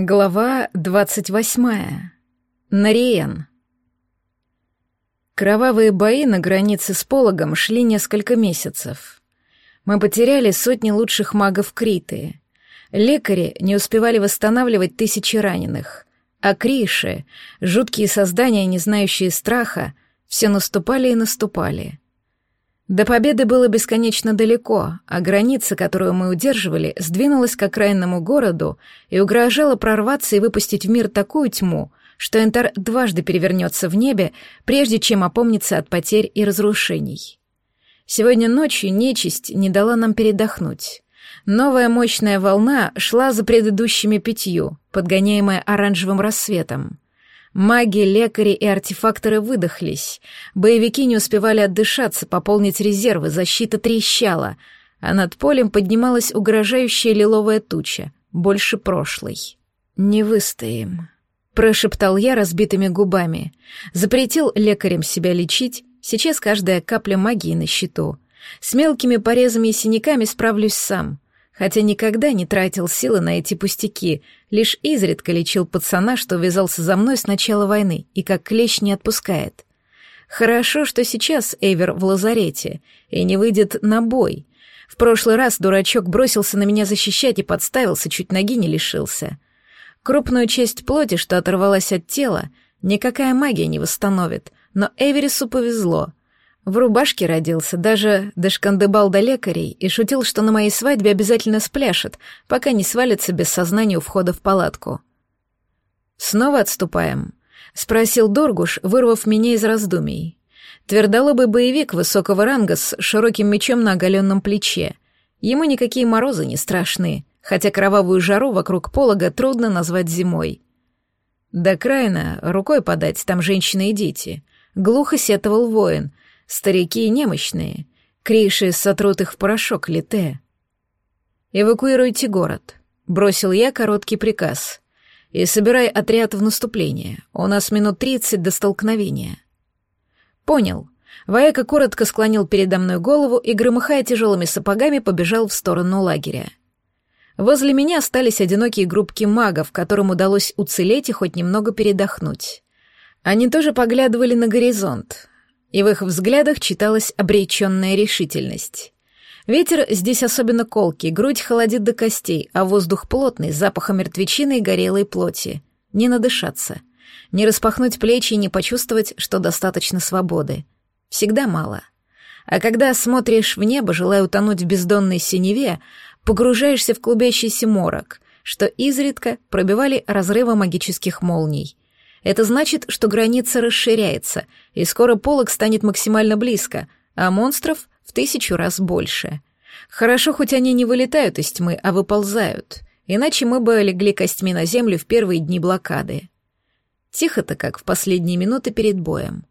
Глава двадцать восьмая. Нариен. Кровавые бои на границе с Пологом шли несколько месяцев. Мы потеряли сотни лучших магов Криты. Лекари не успевали восстанавливать тысячи раненых, а Криши, жуткие создания, не знающие страха, все наступали и наступали — до победы было бесконечно далеко, а граница, которую мы удерживали, сдвинулась к окраинному городу и угрожала прорваться и выпустить в мир такую тьму, что Энтар дважды перевернется в небе, прежде чем опомниться от потерь и разрушений. Сегодня ночью нечисть не дала нам передохнуть. Новая мощная волна шла за предыдущими пятью, подгоняемая оранжевым рассветом. Маги, лекари и артефакторы выдохлись. Боевики не успевали отдышаться, пополнить резервы, защита трещала, а над полем поднималась угрожающая лиловая туча, больше прошлой. «Не выстоим», — прошептал я разбитыми губами. Запретил лекарям себя лечить, сейчас каждая капля магии на счету. С мелкими порезами и синяками справлюсь сам — хотя никогда не тратил силы на эти пустяки, лишь изредка лечил пацана, что ввязался за мной с начала войны и как клещ не отпускает. Хорошо, что сейчас Эвер в лазарете и не выйдет на бой. В прошлый раз дурачок бросился на меня защищать и подставился, чуть ноги не лишился. Крупную часть плоти, что оторвалась от тела, никакая магия не восстановит, но Эверису повезло — в рубашке родился, даже дошкандыбал до лекарей и шутил, что на моей свадьбе обязательно спляшет, пока не свалится без сознания у входа в палатку. «Снова отступаем?» — спросил Доргуш, вырвав меня из раздумий. Твердолобый боевик высокого ранга с широким мечом на оголенном плече. Ему никакие морозы не страшны, хотя кровавую жару вокруг полога трудно назвать зимой. До Крайна рукой подать, там женщины и дети. Глухо сетовал воин, Старики немощные. Криши сотрут их в порошок лите. «Эвакуируйте город», — бросил я короткий приказ. «И собирай отряд в наступление. У нас минут тридцать до столкновения». «Понял». Ваека коротко склонил передо мной голову и, громыхая тяжелыми сапогами, побежал в сторону лагеря. Возле меня остались одинокие группки магов, которым удалось уцелеть и хоть немного передохнуть. Они тоже поглядывали на горизонт, и в их взглядах читалась обреченная решительность. Ветер здесь особенно колкий, грудь холодит до костей, а воздух плотный, с запахом мертвечины и горелой плоти. Не надышаться. Не распахнуть плечи и не почувствовать, что достаточно свободы. Всегда мало. А когда смотришь в небо, желая утонуть в бездонной синеве, погружаешься в клубящийся морок, что изредка пробивали разрывы магических молний — это значит, что граница расширяется, и скоро полог станет максимально близко, а монстров в тысячу раз больше. Хорошо, хоть они не вылетают из тьмы, а выползают, иначе мы бы легли костьми на землю в первые дни блокады. Тихо-то, как в последние минуты перед боем.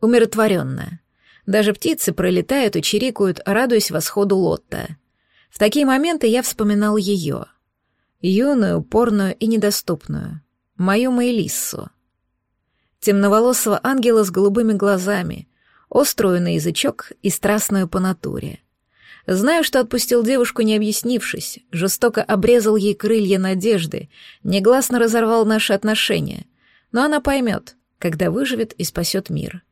Умиротворенно. Даже птицы пролетают и чирикают, радуясь восходу Лотта. В такие моменты я вспоминал ее. Юную, упорную и недоступную. Мою Мейлиссу темноволосого ангела с голубыми глазами, острую на язычок и страстную по натуре. Знаю, что отпустил девушку, не объяснившись, жестоко обрезал ей крылья надежды, негласно разорвал наши отношения. Но она поймет, когда выживет и спасет мир.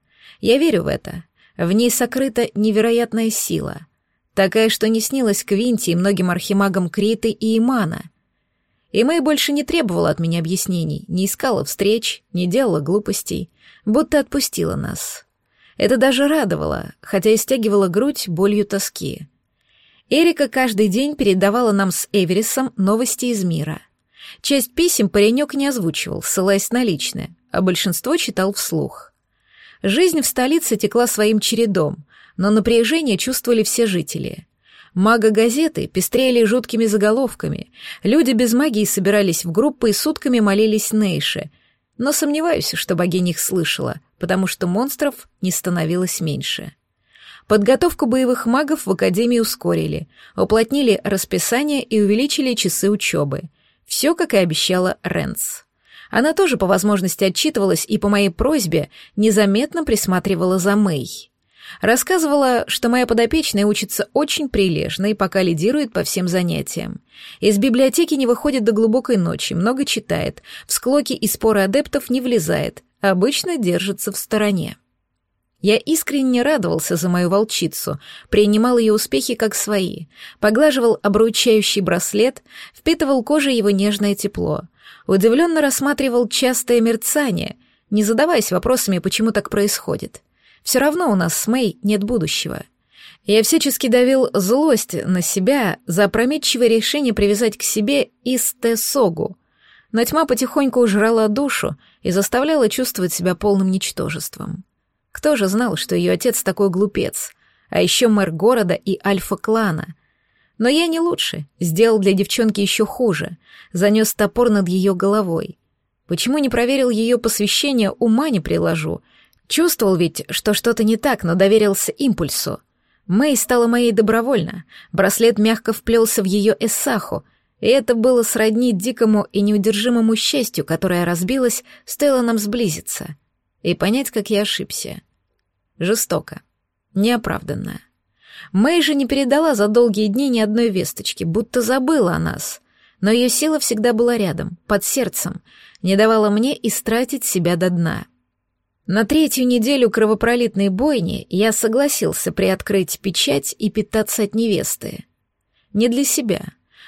Я верю в это. В ней сокрыта невероятная сила. Такая, что не снилась Квинти и многим архимагам Криты и Имана — и Мэй больше не требовала от меня объяснений, не искала встреч, не делала глупостей, будто отпустила нас. Это даже радовало, хотя и стягивало грудь болью тоски. Эрика каждый день передавала нам с Эверисом новости из мира. Часть писем паренек не озвучивал, ссылаясь на личное, а большинство читал вслух. Жизнь в столице текла своим чередом, но напряжение чувствовали все жители — Мага-газеты пестрели жуткими заголовками. Люди без магии собирались в группы и сутками молились Нейше. Но сомневаюсь, что богиня их слышала, потому что монстров не становилось меньше. Подготовку боевых магов в Академии ускорили, уплотнили расписание и увеличили часы учебы. Все, как и обещала Ренс. Она тоже по возможности отчитывалась и по моей просьбе незаметно присматривала за Мэй. Рассказывала, что моя подопечная учится очень прилежно и пока лидирует по всем занятиям. Из библиотеки не выходит до глубокой ночи, много читает, в склоки и споры адептов не влезает, обычно держится в стороне. Я искренне радовался за мою волчицу, принимал ее успехи как свои, поглаживал обручающий браслет, впитывал кожей его нежное тепло, удивленно рассматривал частое мерцание, не задаваясь вопросами, почему так происходит. Все равно у нас с Мэй нет будущего. Я всячески давил злость на себя за опрометчивое решение привязать к себе Истесогу, но тьма потихоньку ужрала душу и заставляла чувствовать себя полным ничтожеством. Кто же знал, что ее отец такой глупец, а еще мэр города и альфа-клана? Но я не лучше, сделал для девчонки еще хуже, занес топор над ее головой. Почему не проверил ее посвящение, ума не приложу. Чувствовал ведь, что что-то не так, но доверился импульсу. Мэй стала моей добровольно, браслет мягко вплелся в ее эссаху, и это было сродни дикому и неудержимому счастью, которое разбилось, стоило нам сблизиться — и понять, как я ошибся. Жестоко, неоправданно. Мэй же не передала за долгие дни ни одной весточки, будто забыла о нас, но ее сила всегда была рядом, под сердцем, не давала мне истратить себя до дна. На третью неделю кровопролитной бойни я согласился приоткрыть печать и питаться от невесты. Не для себя,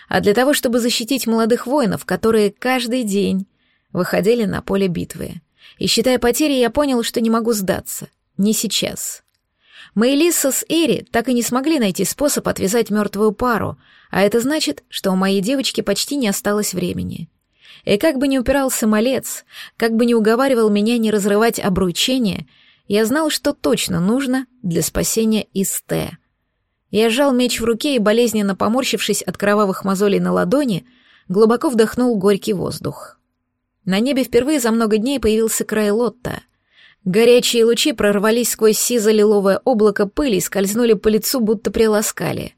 а для того, чтобы защитить молодых воинов, которые каждый день выходили на поле битвы. И считая потери, я понял, что не могу сдаться. Не сейчас. Мэйлиса с Эри так и не смогли найти способ отвязать мертвую пару, а это значит, что у моей девочки почти не осталось времени. И как бы ни упирался малец, как бы ни уговаривал меня не разрывать обручение, я знал, что точно нужно для спасения Исте. Я сжал меч в руке и, болезненно поморщившись от кровавых мозолей на ладони, глубоко вдохнул горький воздух. На небе впервые за много дней появился край лотта. Горячие лучи прорвались сквозь сизо-лиловое облако пыли и скользнули по лицу, будто приласкали.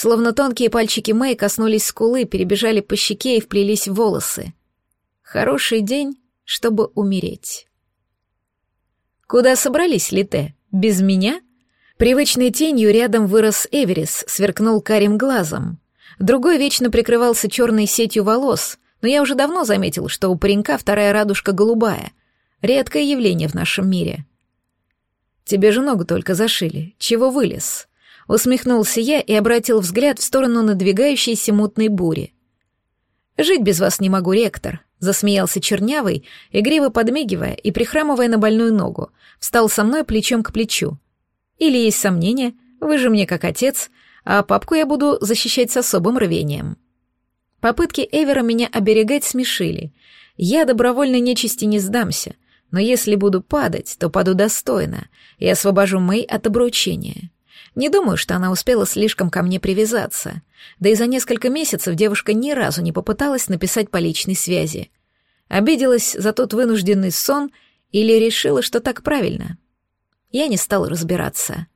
Словно тонкие пальчики Мэй коснулись скулы, перебежали по щеке и вплелись в волосы. Хороший день, чтобы умереть. «Куда собрались, Лите? Без меня?» Привычной тенью рядом вырос Эверис, сверкнул карим глазом. Другой вечно прикрывался черной сетью волос — но я уже давно заметил, что у паренька вторая радужка голубая. Редкое явление в нашем мире. Тебе же ногу только зашили. Чего вылез? Усмехнулся я и обратил взгляд в сторону надвигающейся мутной бури. «Жить без вас не могу, ректор», — засмеялся Чернявый, игриво подмигивая и прихрамывая на больную ногу, встал со мной плечом к плечу. «Или есть сомнения, вы же мне как отец, а папку я буду защищать с особым рвением». Попытки Эвера меня оберегать смешили. Я добровольно нечисти не сдамся, но если буду падать, то паду достойно и освобожу Мэй от обручения. Не думаю, что она успела слишком ко мне привязаться. Да и за несколько месяцев девушка ни разу не попыталась написать по личной связи. Обиделась за тот вынужденный сон или решила, что так правильно. Я не стал разбираться.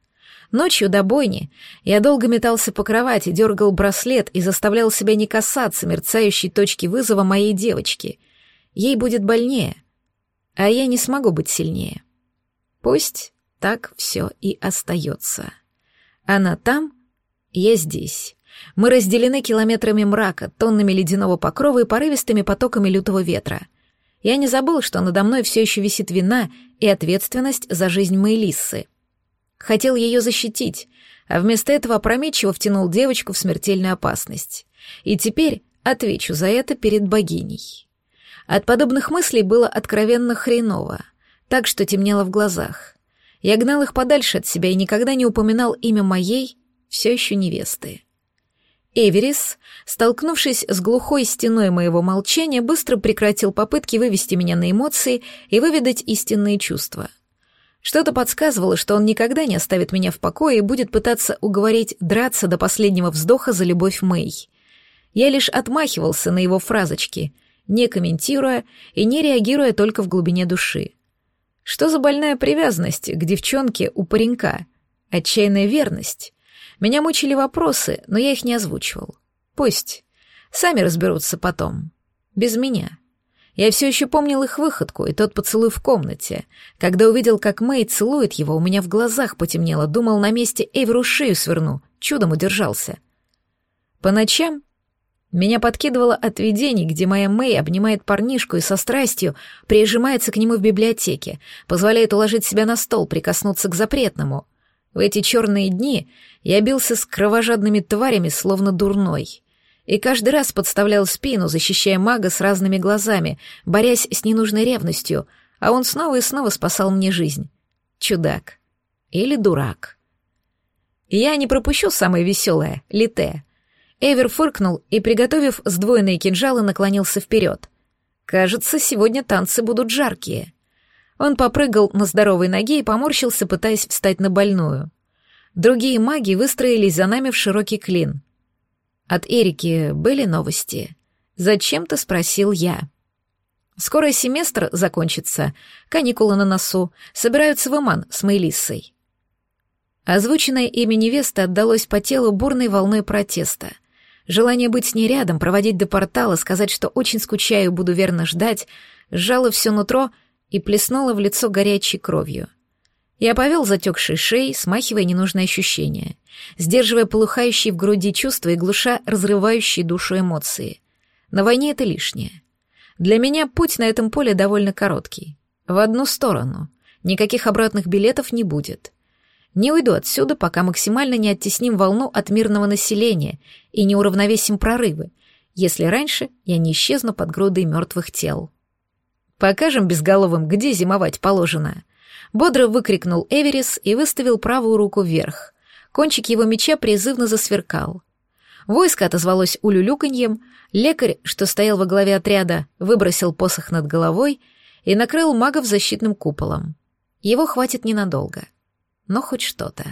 Ночью до бойни я долго метался по кровати, дергал браслет и заставлял себя не касаться мерцающей точки вызова моей девочки. Ей будет больнее, а я не смогу быть сильнее. Пусть так все и остается. Она там, я здесь. Мы разделены километрами мрака, тоннами ледяного покрова и порывистыми потоками лютого ветра. Я не забыл, что надо мной все еще висит вина и ответственность за жизнь Мэйлиссы хотел ее защитить, а вместо этого опрометчиво втянул девочку в смертельную опасность. И теперь отвечу за это перед богиней. От подобных мыслей было откровенно хреново, так что темнело в глазах. Я гнал их подальше от себя и никогда не упоминал имя моей, все еще невесты. Эверис, столкнувшись с глухой стеной моего молчания, быстро прекратил попытки вывести меня на эмоции и выведать истинные чувства — что-то подсказывало, что он никогда не оставит меня в покое и будет пытаться уговорить драться до последнего вздоха за любовь Мэй. Я лишь отмахивался на его фразочки, не комментируя и не реагируя только в глубине души. Что за больная привязанность к девчонке у паренька? Отчаянная верность? Меня мучили вопросы, но я их не озвучивал. Пусть. Сами разберутся потом. Без меня. Я все еще помнил их выходку и тот поцелуй в комнате. Когда увидел, как Мэй целует его, у меня в глазах потемнело, думал, на месте Эйверу шею сверну, чудом удержался. По ночам меня подкидывало от видений, где моя Мэй обнимает парнишку и со страстью прижимается к нему в библиотеке, позволяет уложить себя на стол, прикоснуться к запретному. В эти черные дни я бился с кровожадными тварями, словно дурной и каждый раз подставлял спину, защищая мага с разными глазами, борясь с ненужной ревностью, а он снова и снова спасал мне жизнь. Чудак. Или дурак. Я не пропущу самое веселое — лите. Эвер фыркнул и, приготовив сдвоенные кинжалы, наклонился вперед. Кажется, сегодня танцы будут жаркие. Он попрыгал на здоровой ноге и поморщился, пытаясь встать на больную. Другие маги выстроились за нами в широкий клин — от Эрики были новости. Зачем-то спросил я. Скоро семестр закончится, каникулы на носу, собираются в Иман с Мейлиссой. Озвученное имя невесты отдалось по телу бурной волной протеста. Желание быть с ней рядом, проводить до портала, сказать, что очень скучаю и буду верно ждать, сжало все нутро и плеснуло в лицо горячей кровью — я повел затекшей шеей, смахивая ненужные ощущения, сдерживая полыхающие в груди чувства и глуша разрывающие душу эмоции. На войне это лишнее. Для меня путь на этом поле довольно короткий. В одну сторону. Никаких обратных билетов не будет. Не уйду отсюда, пока максимально не оттесним волну от мирного населения и не уравновесим прорывы, если раньше я не исчезну под грудой мертвых тел. Покажем безголовым, где зимовать положено. Бодро выкрикнул Эверис и выставил правую руку вверх. Кончик его меча призывно засверкал. Войско отозвалось улюлюканьем, лекарь, что стоял во главе отряда, выбросил посох над головой и накрыл магов защитным куполом. Его хватит ненадолго, но хоть что-то.